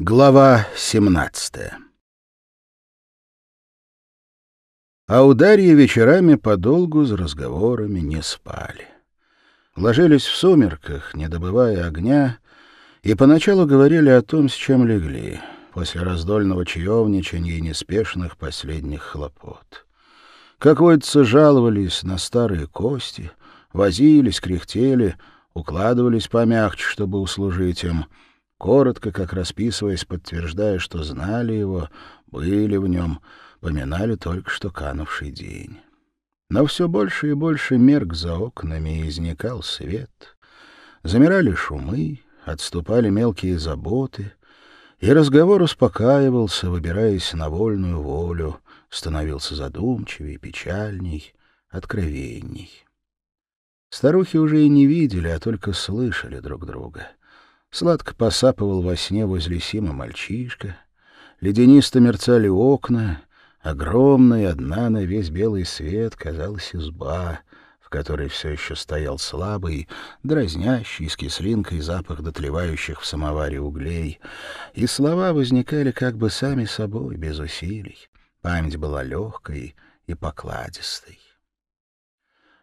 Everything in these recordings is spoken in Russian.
Глава 17 А у Дарьи вечерами подолгу за разговорами не спали. Ложились в сумерках, не добывая огня, и поначалу говорили о том, с чем легли, после раздольного чаевничания и неспешных последних хлопот. Как водится, жаловались на старые кости, возились, кряхтели, укладывались помягче, чтобы услужить им — коротко, как расписываясь, подтверждая, что знали его, были в нем, поминали только что канувший день. Но все больше и больше мерк за окнами, и изникал свет. Замирали шумы, отступали мелкие заботы, и разговор успокаивался, выбираясь на вольную волю, становился задумчивее, печальней, откровенней. Старухи уже и не видели, а только слышали друг друга — Сладко посапывал во сне возле Сима мальчишка. Леденисто мерцали окна. Огромная, одна на весь белый свет, казалась изба, в которой все еще стоял слабый, дразнящий с кислинкой запах дотлевающих в самоваре углей. И слова возникали как бы сами собой, без усилий. Память была легкой и покладистой.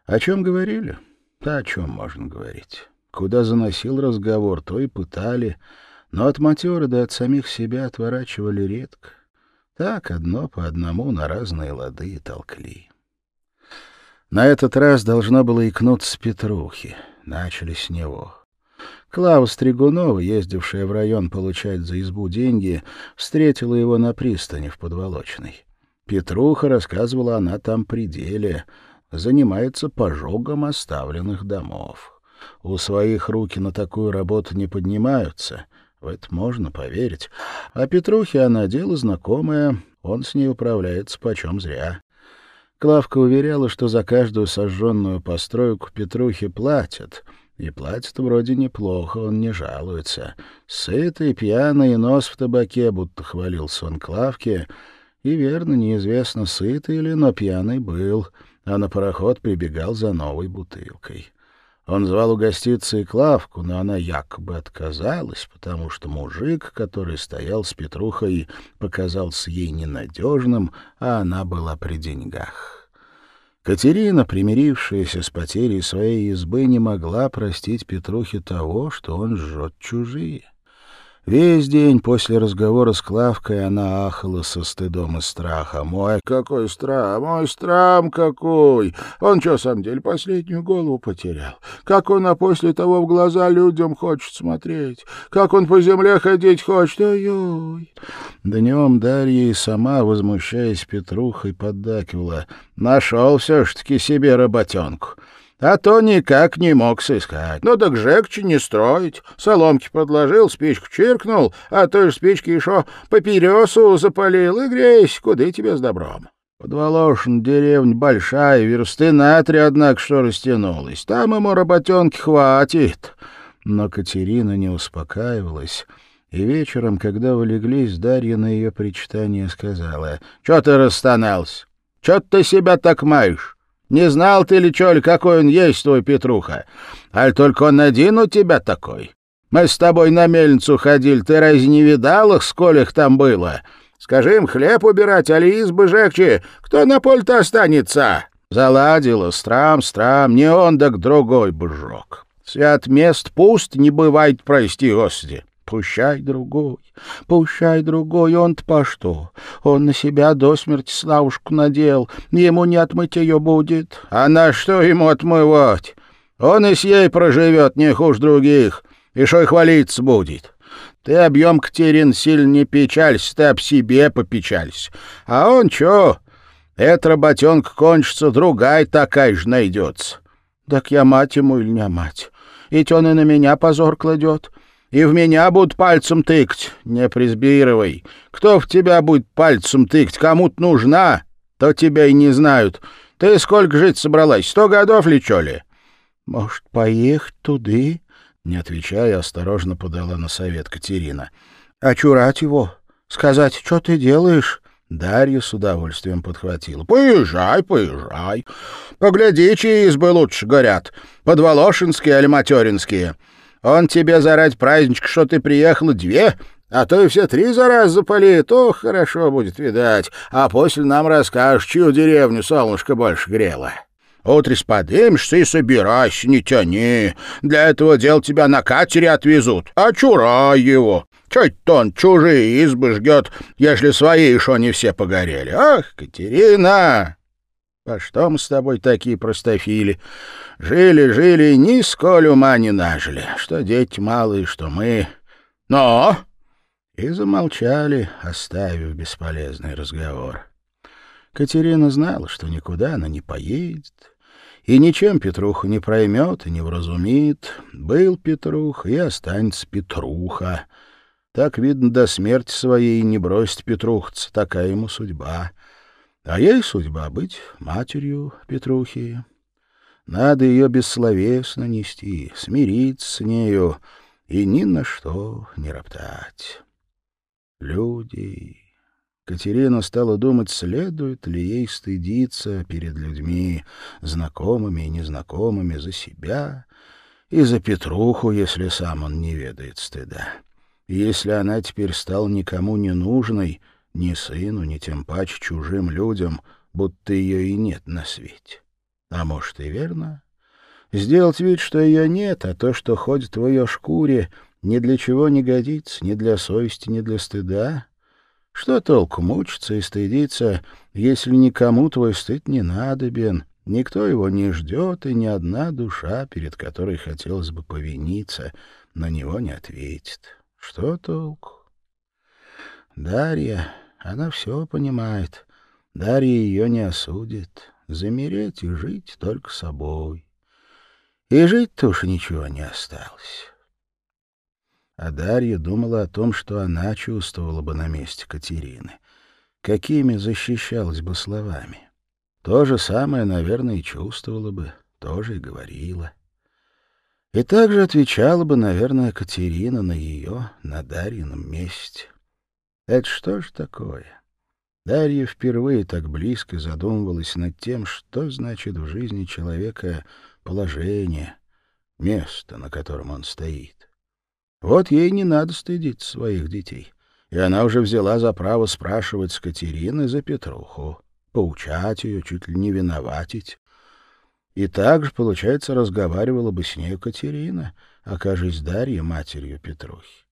О чем говорили? Да о чем можно говорить. Куда заносил разговор, то и пытали, но от матера да от самих себя отворачивали редко. Так одно по одному на разные лады и толкли. На этот раз должно было икнуться с Петрухи. Начали с него. Клава Стригунова, ездившая в район получать за избу деньги, встретила его на пристани в Подволочной. Петруха, рассказывала она там пределе, занимается пожогом оставленных домов. У своих руки на такую работу не поднимаются. В это можно поверить. А Петрухе она дело знакомое, он с ней управляется почем зря. Клавка уверяла, что за каждую сожженную постройку Петрухе платят. И платят вроде неплохо, он не жалуется. Сытый, пьяный, нос в табаке, будто хвалился он Клавке. И верно, неизвестно, сытый или, но пьяный был, а на пароход прибегал за новой бутылкой. Он звал угоститься и Клавку, но она якобы отказалась, потому что мужик, который стоял с Петрухой, показался ей ненадежным, а она была при деньгах. Катерина, примирившаяся с потерей своей избы, не могла простить Петрухе того, что он жжет чужие. Весь день после разговора с Клавкой она ахала со стыдом и страхом. «Мой какой страх! Мой страх какой! Он что, сам деле, последнюю голову потерял? Как он, а после того в глаза людям хочет смотреть? Как он по земле ходить хочет? Ой-ой!» Днем Дарья и сама, возмущаясь Петрухой, поддакивала. «Нашел все-таки себе работенку!» А то никак не мог сыскать. Ну так жегче не строить. Соломки подложил, спичку чиркнул, а той же спички еще папиросу запалил и грейся, куда тебе с добром. Подволошин деревня большая, версты на три, однако, что растянулась. Там ему работенки хватит. Но Катерина не успокаивалась, и вечером, когда улеглись, Дарья на ее причитание сказала, — Чё ты расстонался? Чё ты себя так маешь? Не знал ты ли, чё ли, какой он есть, твой Петруха? Аль только он один у тебя такой? Мы с тобой на мельницу ходили, ты разве не видал их, сколь их там было? Скажи им хлеб убирать, али избы жегче, кто на поле-то останется?» Заладила, страм, страм, не он, так другой жег. Свят мест пуст, не бывает, прости, Господи. Пущай другой, пущай другой, он-то по что? Он на себя до смерти славушку надел, ему не отмыть ее будет. А на что ему отмывать? Он и с ей проживет не хуже других, и шо и хвалиться будет. Ты объем Катерин сильно не печалься, ты об себе попечалься. А он чё? Эта работенка кончится, другая такая же найдется. Так я мать ему или не мать? Ведь он и на меня позор кладет и в меня будут пальцем тыкать. Не призбировай. Кто в тебя будет пальцем тыкать? Кому-то нужна, то тебя и не знают. Ты сколько жить собралась? Сто годов ли, чё ли? Может, поехать туды? Не отвечая, осторожно подала на совет Катерина. Очурать его? Сказать, что ты делаешь? Дарья с удовольствием подхватила. «Поезжай, поезжай. Погляди, чьи избы лучше горят. Подволошинские или материнские. Он тебе зарать праздничек, что ты приехала, две, А то и все три за раз запали, то хорошо будет видать, а после нам расскажешь, чью деревню солнышко больше грело. Утрис подымешься и собирайся, не тяни. Для этого дел тебя на катере отвезут, а чурай его. Чуть-то он чужие избы жгет, если свои еще не все погорели. Ах, Катерина! По что мы с тобой такие простофили? Жили-жили, ни сколь ума не нажили. Что дети малые, что мы. Но и замолчали, оставив бесполезный разговор. Катерина знала, что никуда она не поедет, и ничем Петруха не проймет и не вразумит. Был Петрух, и останется Петруха. Так, видно, до смерти своей не бросит Петрухца, такая ему судьба. А ей судьба быть матерью Петрухи. Надо ее бессловесно нести, смириться с нею и ни на что не роптать. Люди. Катерина стала думать, следует ли ей стыдиться перед людьми, знакомыми и незнакомыми, за себя и за Петруху, если сам он не ведает стыда. Если она теперь стала никому не нужной, ни сыну, ни тем паче чужим людям, будто ее и нет на свете. А может, и верно? Сделать вид, что ее нет, а то, что ходит в ее шкуре — ни для чего не годится, ни для совести, ни для стыда. Что толку мучиться и стыдиться, если никому твой стыд не надобен, никто его не ждет, и ни одна душа, перед которой хотелось бы повиниться, на него не ответит. Что толку? Дарья, она все понимает. Дарья ее не осудит. Замереть и жить только собой. И жить-то уж ничего не осталось. А Дарья думала о том, что она чувствовала бы на месте Катерины. Какими защищалась бы словами. То же самое, наверное, и чувствовала бы, тоже и говорила. И также отвечала бы, наверное, Катерина на ее, на Дарьином месте. Это что ж такое? Дарья впервые так близко задумывалась над тем, что значит в жизни человека положение, место, на котором он стоит. Вот ей не надо стыдить своих детей. И она уже взяла за право спрашивать с Катерины за Петруху, поучать ее, чуть ли не виноватить. И также, получается, разговаривала бы с нею Катерина, окажись Дарья матерью Петрухи.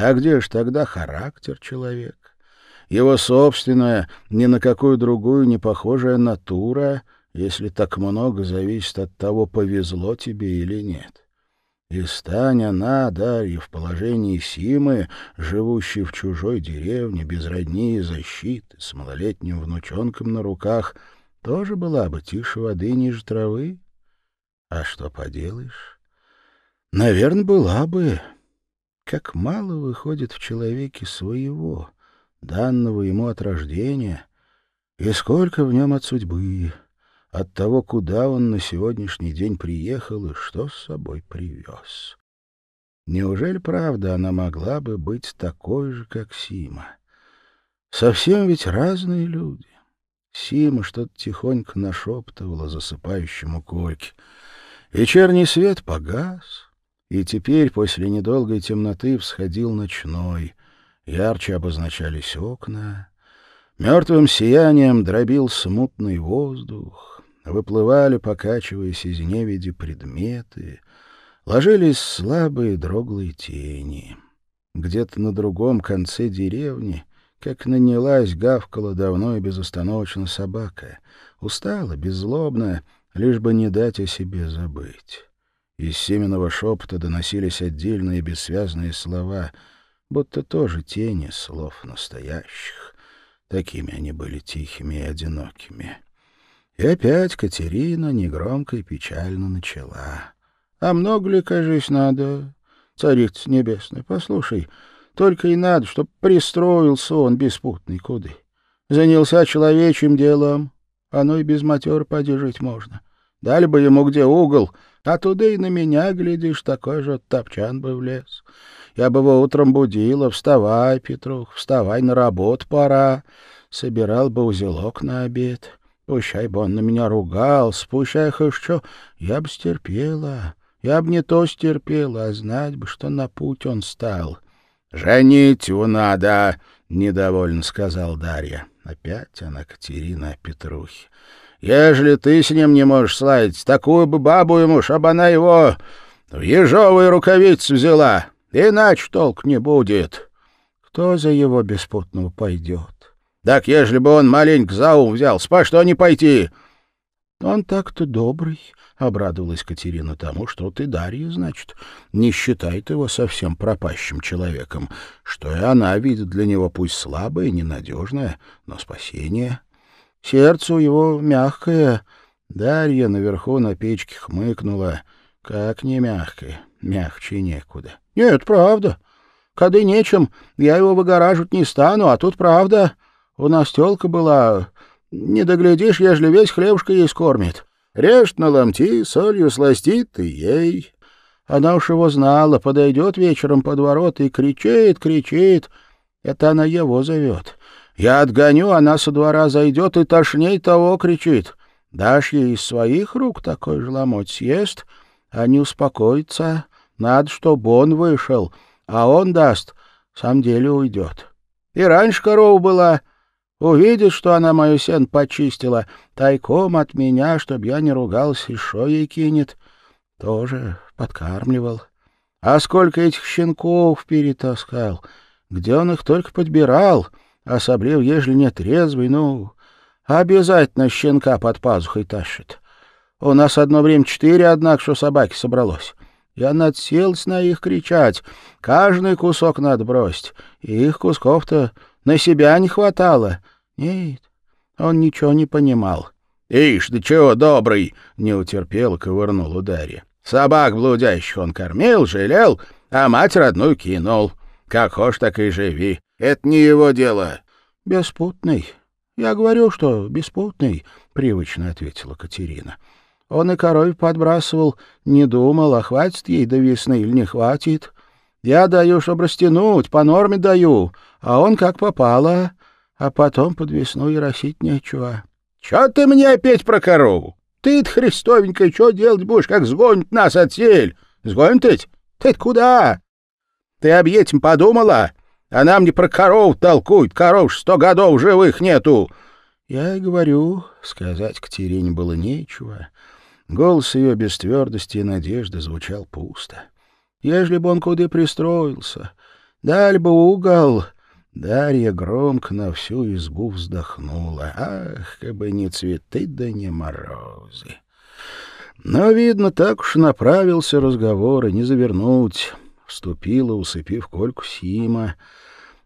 А где ж тогда характер человека? Его собственная, ни на какую другую не похожая натура, если так много зависит от того, повезло тебе или нет. И стань она, Дарья, в положении Симы, живущей в чужой деревне, без родни и защиты, с малолетним внучонком на руках, тоже была бы тише воды ниже травы. А что поделаешь? Наверное, была бы. Как мало выходит в человеке своего, данного ему от рождения, и сколько в нем от судьбы от того, куда он на сегодняшний день приехал и что с собой привез. Неужели правда она могла бы быть такой же, как Сима? Совсем ведь разные люди. Сима что-то тихонько нашептывала засыпающему Кольке. Вечерний свет погас, и теперь после недолгой темноты всходил ночной. Ярче обозначались окна. Мертвым сиянием дробил смутный воздух выплывали, покачиваясь из невиди, предметы, ложились слабые дроглые тени. Где-то на другом конце деревни, как нанялась, гавкала давно и безостановочно собака. Устала, беззлобная, лишь бы не дать о себе забыть. Из семенного шепота доносились отдельные бессвязные слова, будто тоже тени слов настоящих. Такими они были тихими и одинокими. И опять Катерина негромко и печально начала. — А много ли, кажись, надо, царица небесная? Послушай, только и надо, чтоб пристроился он беспутный куды. Занялся человечьим делом, оно и без матер поди жить можно. Дали бы ему где угол, а туда и на меня, глядишь, такой же топчан бы влез. Я бы его утром будила, вставай, Петрух, вставай, на работу пора. Собирал бы узелок на обед. Пущай бы он на меня ругался, пущай хоть что, я бы стерпела. Я бы не то стерпела, а знать бы, что на путь он стал. Женить его надо, — недовольно сказал Дарья. Опять она Катерина Петрухи. Ежели ты с ним не можешь сладить, такую бы бабу ему, чтобы она его в ежовые рукавицы взяла. Иначе толк не будет. Кто за его беспутного пойдет? Так ежели бы он маленько за ум взял, спа что не пойти? Он так-то добрый, — обрадовалась Катерина тому, что ты Дарья, значит, не считает его совсем пропащим человеком, что и она видит для него пусть слабое ненадежное, но спасение. Сердце у его мягкое. Дарья наверху на печке хмыкнула. Как не мягкое, мягче некуда. Нет, правда. Кады нечем, я его выгораживать не стану, а тут правда. У нас тёлка была, не доглядишь, ежели весь хлебушка ей скормит. Режет на ломти, солью сластит и ей. Она уж его знала, подойдет вечером под ворот и кричит, кричит. Это она его зовет. Я отгоню, она со двора зайдет и тошней того кричит. Дашь ей из своих рук такой же ломоть съест, а не успокоится. Надо, чтобы он вышел, а он даст, сам деле уйдет. И раньше корова была, Увидит, что она мою сен почистила, тайком от меня, чтоб я не ругался, и шо ей кинет. Тоже подкармливал. А сколько этих щенков перетаскал! Где он их только подбирал, особливо, ежели не трезвый, ну, обязательно щенка под пазухой тащит. У нас одно время четыре, однако, что собаки собралось. Я надселся на их кричать. Каждый кусок надо бросить. И их кусков-то на себя не хватало. Нет, он ничего не понимал. — Ишь, да чего добрый! — не утерпел и ковырнул ударе. Собак блудящих он кормил, жалел, а мать родную кинул. Как хошь, так и живи. Это не его дело. — Беспутный. Я говорю, что беспутный, — привычно ответила Катерина. Он и коровь подбрасывал, не думал, а хватит ей до весны или не хватит. Я даю, чтобы растянуть, по норме даю, а он как попало, а потом под весну и росить нечего. — Чё ты мне опять про корову? Ты-то, Христовенька, что делать будешь, как сгонит нас от сель? Сгонит ведь? ты куда? Ты об этим подумала? А нам не про коров толкуют, коров сто годов живых нету. Я и говорю, сказать Катерине было нечего. Голос ее без твердости и надежды звучал пусто. Ежели бы он куда пристроился, дали бы угол. Дарья громко на всю избу вздохнула. Ах, как бы не цветы да не морозы. Но, видно, так уж направился разговор, и не завернуть. Вступила, усыпив Кольку Сима,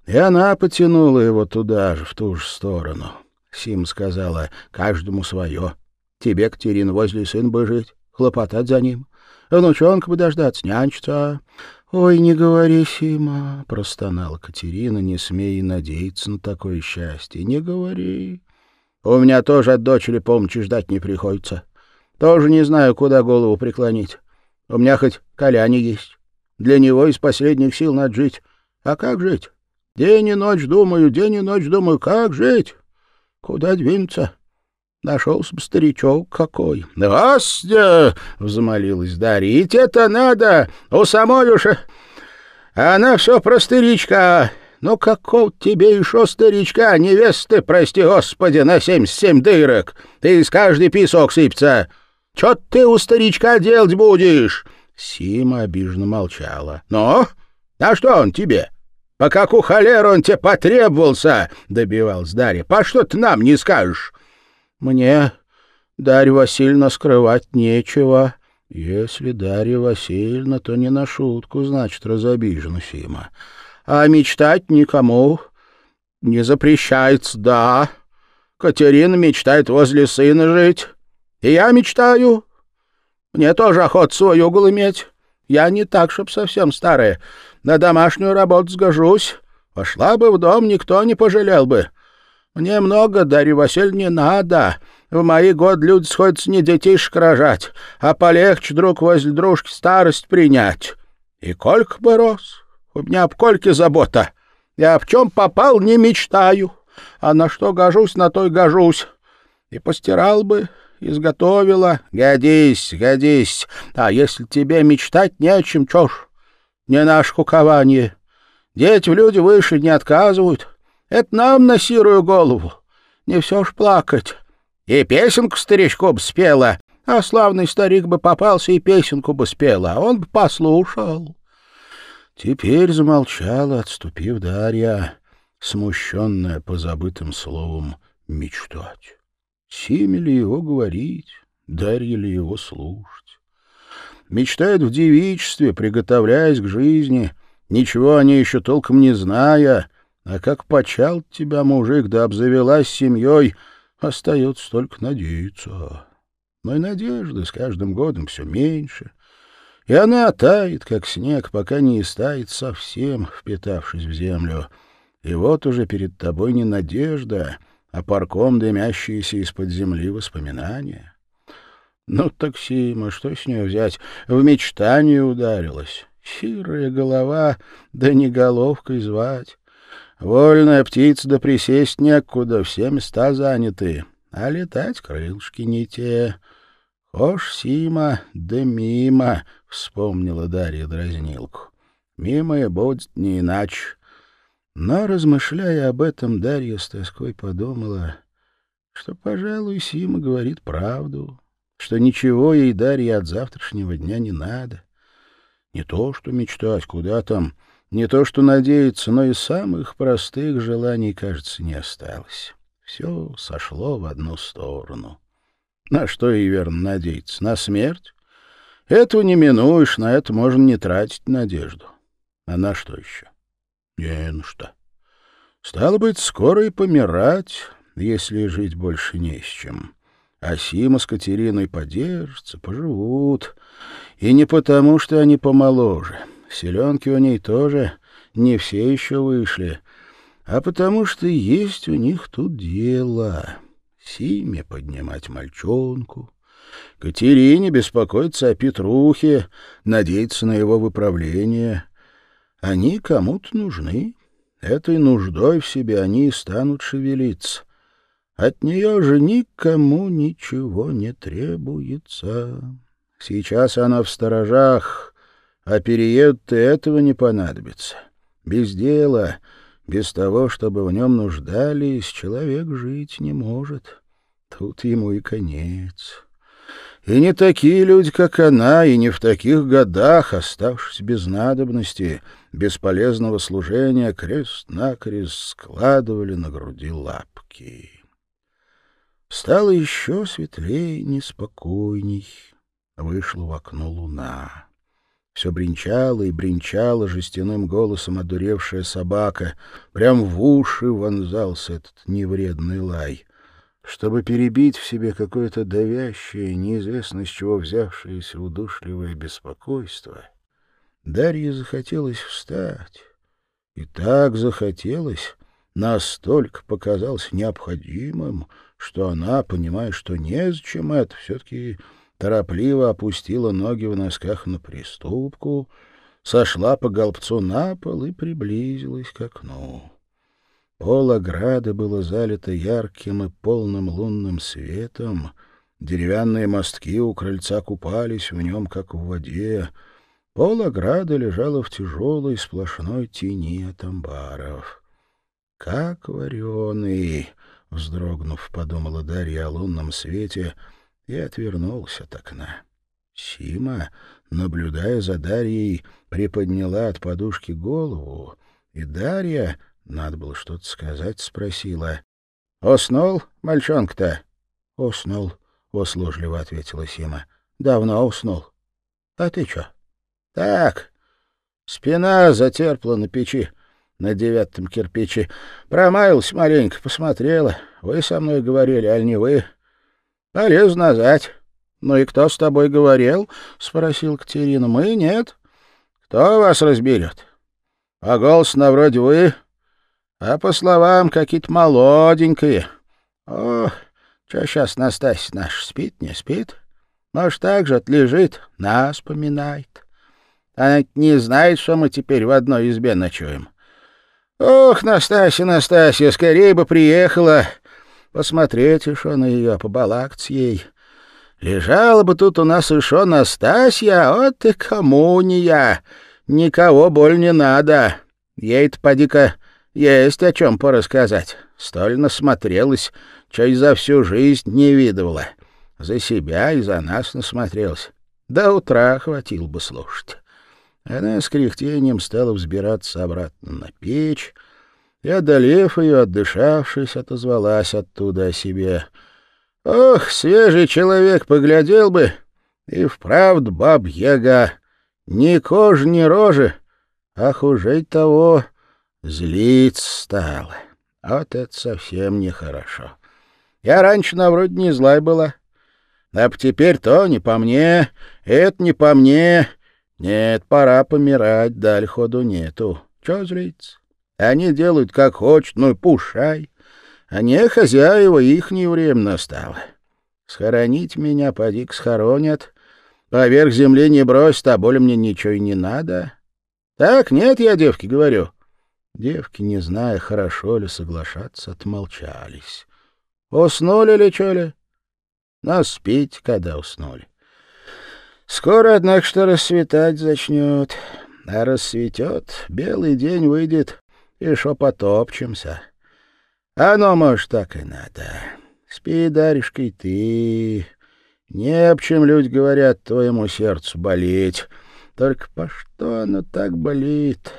и она потянула его туда же, в ту же сторону. Сим сказала, каждому свое. Тебе, Катерин, возле сын бы жить, хлопотать за ним. Внучонка бы дождаться, нянчиться. — Ой, не говори, Сима, — простонала Катерина, не смея надеяться на такое счастье. — Не говори. У меня тоже от дочери помощи ждать не приходится. Тоже не знаю, куда голову преклонить. У меня хоть Коляне есть. Для него из последних сил надо жить. А как жить? День и ночь думаю, день и ночь думаю, как жить? Куда двинуться? Нашелся бы старичок какой. — Господи! — взмолилась Дарья. — это надо! У самой уж... Она все про старичка. Ну, какого тебе еще старичка, невесты, прости господи, на семьдесят семь дырок? Ты из каждой песок сыпется. Че ты у старичка делать будешь? Сима обиженно молчала. — Ну, а что он тебе? По какую холеру он тебе потребовался? — добивалась Дарья. — По что ты нам не скажешь? Мне, Дарья Васильевна, скрывать нечего. Если Дарья Васильевна, то не на шутку, значит, разобижена Сима. А мечтать никому не запрещается, да. Катерина мечтает возле сына жить. И я мечтаю. Мне тоже охота свой угол иметь. Я не так, чтоб совсем старая. На домашнюю работу сгожусь. Вошла бы в дом, никто не пожалел бы. Мне много, Дарья Васильевна, не надо. В мои годы люди сходятся не детишек рожать, а полегче друг возле дружки старость принять. И Колька бы рос. У меня об Кольке забота. Я в чем попал, не мечтаю. А на что гожусь, на то и гожусь. И постирал бы, изготовила. Годись, годись. А если тебе мечтать не о чем, чё ж, не наш кукование. Дети в люди выше не отказывают. Это нам на сирую голову. Не все ж плакать. И песенку старичку бы спела, а славный старик бы попался и песенку бы спела, а он бы послушал. Теперь замолчала, отступив Дарья, смущенная по забытым словам «мечтать». Сими ли его говорить, Дарья ли его слушать? Мечтает в девичестве, приготовляясь к жизни, ничего о ней еще толком не зная, а как почал тебя мужик, да обзавелась семьей, остается только надеяться. Но и надежды с каждым годом все меньше — и она тает, как снег, пока не истает совсем, впитавшись в землю. И вот уже перед тобой не надежда, а парком дымящиеся из-под земли воспоминания. Ну, таксима, что с нее взять? В мечтание ударилась. Сирая голова, да не головкой звать. Вольная птица, да присесть некуда, все места заняты. А летать крылышки не те. Хошь Сима, да мимо, — вспомнила Дарья дразнилку. Мимо и будет не иначе. Но, размышляя об этом, Дарья с тоской подумала, что, пожалуй, Сима говорит правду, что ничего ей, Дарья, от завтрашнего дня не надо. Не то, что мечтать, куда там, не то, что надеяться, но и самых простых желаний, кажется, не осталось. Все сошло в одну сторону. На что и верно надеяться? На смерть? Этого не минуешь, на это можно не тратить надежду. А на что еще? Не на что. Стало быть, скоро и помирать, если жить больше не с чем. А Сима с Катериной подержатся, поживут. И не потому, что они помоложе. Селенки у ней тоже не все еще вышли, а потому что есть у них тут дело. Симе поднимать мальчонку, Катерине беспокоиться о Петрухе, надеяться на его выправление. Они кому-то нужны. Этой нуждой в себе они и станут шевелиться. От нее же никому ничего не требуется. Сейчас она в сторожах, а переед-то этого не понадобится. Без дела — без того, чтобы в нем нуждались, человек жить не может. Тут ему и конец. И не такие люди, как она, и не в таких годах, оставшись без надобности, бесполезного служения, крест-накрест складывали на груди лапки. Стало еще светлее, неспокойней. Вышла в окно луна. Все бренчала и бренчала жестяным голосом одуревшая собака. Прям в уши вонзался этот невредный лай. Чтобы перебить в себе какое-то давящее, неизвестно с чего взявшееся удушливое беспокойство, Дарье захотелось встать. И так захотелось, настолько показалось необходимым, что она, понимая, что незачем это, все-таки торопливо опустила ноги в носках на приступку, сошла по голбцу на пол и приблизилась к окну. Пол ограды было залито ярким и полным лунным светом, деревянные мостки у крыльца купались в нем, как в воде, Пол ограды лежало в тяжелой сплошной тени от амбаров. «Как вареный!» — вздрогнув, подумала Дарья о лунном свете — и отвернулся от окна. Сима, наблюдая за Дарьей, приподняла от подушки голову, и Дарья, надо было что-то сказать, спросила. — Уснул мальчонка-то? — Уснул, — услужливо ответила Сима. — Давно уснул. — А ты что? — Так, спина затерпла на печи, на девятом кирпиче. Промаялась маленько, посмотрела. Вы со мной говорили, аль не вы? — Полез назад. Ну и кто с тобой говорил? — спросил Катерина. — Мы нет. Кто вас разберет? А голос на вроде вы, а по словам какие-то молоденькие. О, что сейчас Настасья наш спит, не спит? Может, так же отлежит, нас поминает. Она не знает, что мы теперь в одной избе ночуем. Ох, Настасья, Настасья, скорее бы приехала. Посмотреть еще на ее, побалакать ей. Лежала бы тут у нас еще Настасья, вот и коммуния. Никого боль не надо. Ей-то, поди-ка, есть о чем порассказать. Столь насмотрелась, что и за всю жизнь не видывала. За себя и за нас насмотрелась. До утра хватило бы слушать. Она с кряхтением стала взбираться обратно на печь, и, одолев ее, отдышавшись, отозвалась оттуда о себе. «Ох, свежий человек поглядел бы, и вправду баб-яга, ни кожи, ни рожи, а хуже того злиться стала. Вот это совсем нехорошо. Я раньше на вроде не злая была, а теперь то не по мне, это не по мне. Нет, пора помирать, даль ходу нету. Чё злиться? Они делают как хочут, ну и пушай. А не хозяева, ихнее время настало. Схоронить меня, поди-ка схоронят. Поверх земли не бросят, а более мне ничего и не надо. Так, нет, я девки говорю. Девки, не зная, хорошо ли соглашаться, отмолчались. Уснули ли, что ли? Но спить, когда уснули. Скоро, однако, что рассветать зачнет. А рассветет, белый день выйдет, и шо потопчемся. Оно, может, так и надо. Спи, Даришка, и ты. Не об чем люди говорят твоему сердцу болеть. Только по что оно так болит?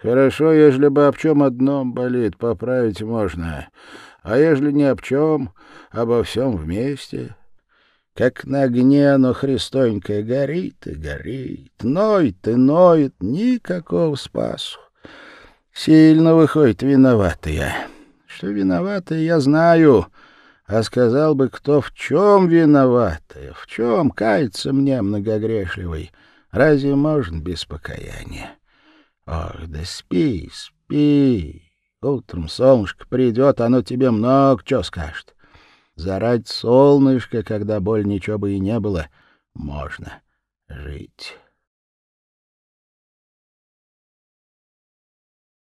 Хорошо, ежели бы об чем одном болит, поправить можно. А ежели ни об чем, обо всем вместе... Как на огне оно христонькое горит и горит, ноет и ноет, никакого спасу. Сильно выходит виноватые. Что виноватые, я знаю, а сказал бы, кто в чем виноватая, в чем кается мне многогрешливый. Разве можно без покаяния? Ох, да спи, спи. Утром солнышко придет, оно тебе много чего скажет. Зарать солнышко, когда боль ничего бы и не было, можно жить».